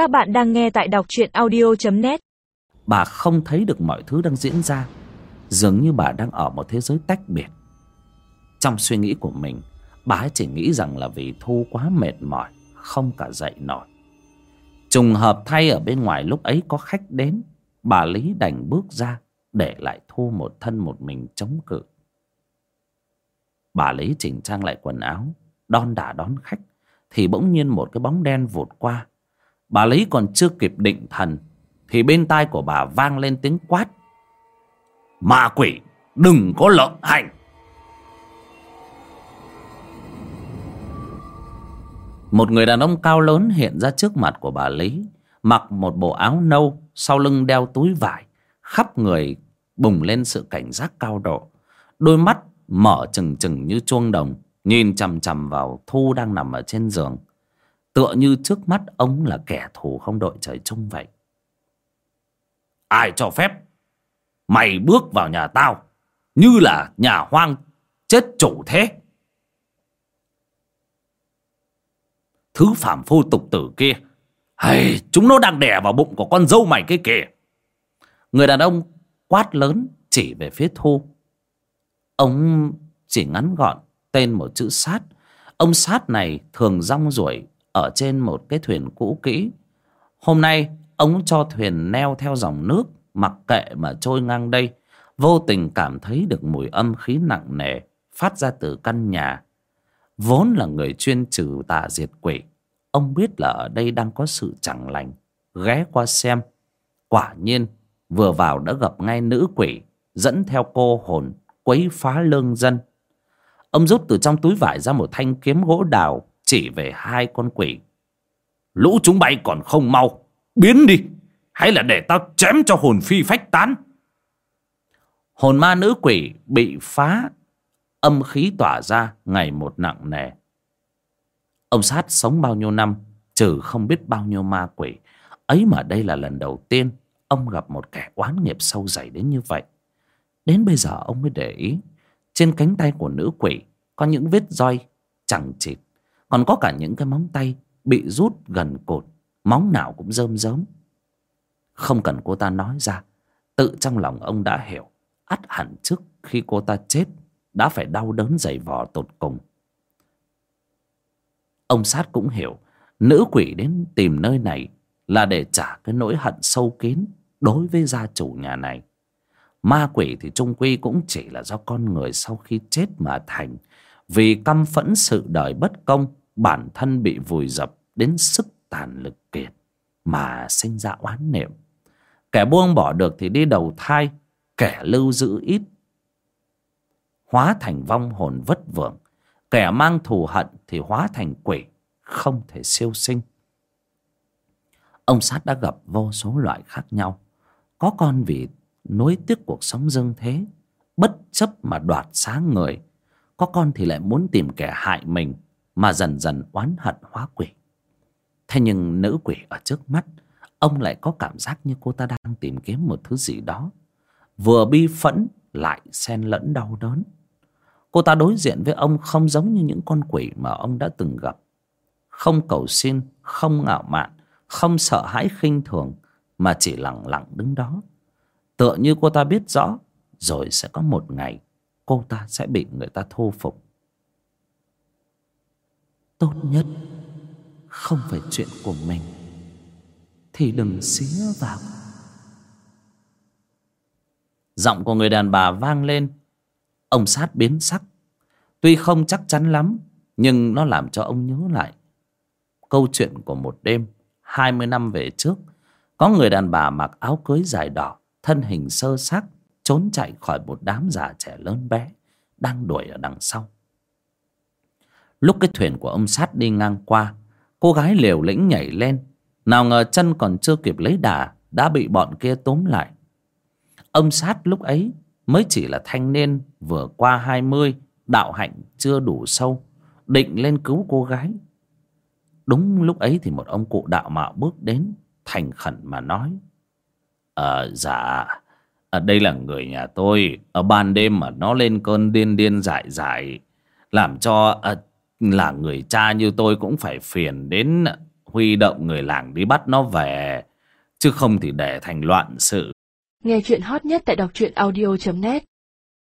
Các bạn đang nghe tại đọc truyện audio.net Bà không thấy được mọi thứ đang diễn ra. Dường như bà đang ở một thế giới tách biệt. Trong suy nghĩ của mình, Bà ấy chỉ nghĩ rằng là vì Thu quá mệt mỏi, Không cả dậy nổi. Trùng hợp thay ở bên ngoài lúc ấy có khách đến, Bà Lý đành bước ra Để lại Thu một thân một mình chống cự. Bà Lý chỉnh trang lại quần áo, Đon đả đón khách, Thì bỗng nhiên một cái bóng đen vụt qua Bà Lý còn chưa kịp định thần, Thì bên tai của bà vang lên tiếng quát. Ma quỷ, đừng có lợn hành! Một người đàn ông cao lớn hiện ra trước mặt của bà Lý, Mặc một bộ áo nâu, Sau lưng đeo túi vải, Khắp người bùng lên sự cảnh giác cao độ. Đôi mắt mở trừng trừng như chuông đồng, Nhìn chằm chằm vào Thu đang nằm ở trên giường. Tựa như trước mắt ông là kẻ thù không đội trời chung vậy. Ai cho phép Mày bước vào nhà tao Như là nhà hoang chết chủ thế? Thứ phạm phu tục tử kia hay Chúng nó đang đè vào bụng của con dâu mày cái kìa. Người đàn ông quát lớn chỉ về phía Thu. Ông chỉ ngắn gọn tên một chữ sát. Ông sát này thường rong ruổi ở trên một cái thuyền cũ kỹ. Hôm nay, ông cho thuyền neo theo dòng nước, mặc kệ mà trôi ngang đây. Vô tình cảm thấy được mùi âm khí nặng nề phát ra từ căn nhà. Vốn là người chuyên trừ tà diệt quỷ, ông biết là ở đây đang có sự chẳng lành, ghé qua xem. Quả nhiên, vừa vào đã gặp ngay nữ quỷ, dẫn theo cô hồn quấy phá lương dân. Ông rút từ trong túi vải ra một thanh kiếm gỗ đào chỉ về hai con quỷ. Lũ chúng bay còn không mau, biến đi. Hay là để tao chém cho hồn phi phách tán. Hồn ma nữ quỷ bị phá, âm khí tỏa ra, ngày một nặng nề. Ông sát sống bao nhiêu năm, trừ không biết bao nhiêu ma quỷ. Ấy mà đây là lần đầu tiên ông gặp một kẻ oán nghiệp sâu dày đến như vậy. Đến bây giờ ông mới để ý, trên cánh tay của nữ quỷ có những vết roi chẳng chịt còn có cả những cái móng tay bị rút gần cột, móng nào cũng rơm rớm. Không cần cô ta nói ra, tự trong lòng ông đã hiểu, ắt hẳn trước khi cô ta chết đã phải đau đớn dày vò tột cùng. Ông sát cũng hiểu, nữ quỷ đến tìm nơi này là để trả cái nỗi hận sâu kín đối với gia chủ nhà này. Ma quỷ thì trung quy cũng chỉ là do con người sau khi chết mà thành, vì căm phẫn sự đời bất công bản thân bị vùi dập đến sức tàn lực kiệt mà sinh ra oán niệm. Kẻ buông bỏ được thì đi đầu thai, kẻ lưu giữ ít, hóa thành vong hồn vất vưởng. Kẻ mang thù hận thì hóa thành quỷ, không thể siêu sinh. Ông sát đã gặp vô số loại khác nhau. Có con vì nối tiếc cuộc sống dâng thế, bất chấp mà đoạt sáng người. Có con thì lại muốn tìm kẻ hại mình mà dần dần oán hận hóa quỷ. Thế nhưng nữ quỷ ở trước mắt, ông lại có cảm giác như cô ta đang tìm kiếm một thứ gì đó. Vừa bi phẫn, lại xen lẫn đau đớn. Cô ta đối diện với ông không giống như những con quỷ mà ông đã từng gặp. Không cầu xin, không ngạo mạn, không sợ hãi khinh thường, mà chỉ lặng lặng đứng đó. Tựa như cô ta biết rõ, rồi sẽ có một ngày cô ta sẽ bị người ta thu phục tốt nhất. Không phải chuyện của mình. Thì đừng xía vào. Giọng của người đàn bà vang lên. Ông sát biến sắc. Tuy không chắc chắn lắm, nhưng nó làm cho ông nhớ lại. Câu chuyện của một đêm, hai mươi năm về trước, có người đàn bà mặc áo cưới dài đỏ, thân hình sơ xác, trốn chạy khỏi một đám già trẻ lớn bé, đang đuổi ở đằng sau lúc cái thuyền của ông sát đi ngang qua cô gái liều lĩnh nhảy lên. Nào ngờ chân còn chưa kịp lấy đà đã bị bọn kia tóm lại. Ông sát lúc ấy mới chỉ là thanh niên vừa qua hai mươi đạo hạnh chưa đủ sâu định lên cứu cô gái. Đúng lúc ấy thì một ông cụ đạo mạo bước đến thành khẩn mà nói ờ dạ ở đây là người nhà tôi. Ở ban đêm mà nó lên cơn điên điên dại dại làm cho à, là người cha như tôi cũng phải phiền đến huy động người làng đi bắt nó về, chứ không thì để thành loạn sự. Nghe chuyện hot nhất tại đọc truyện audio.net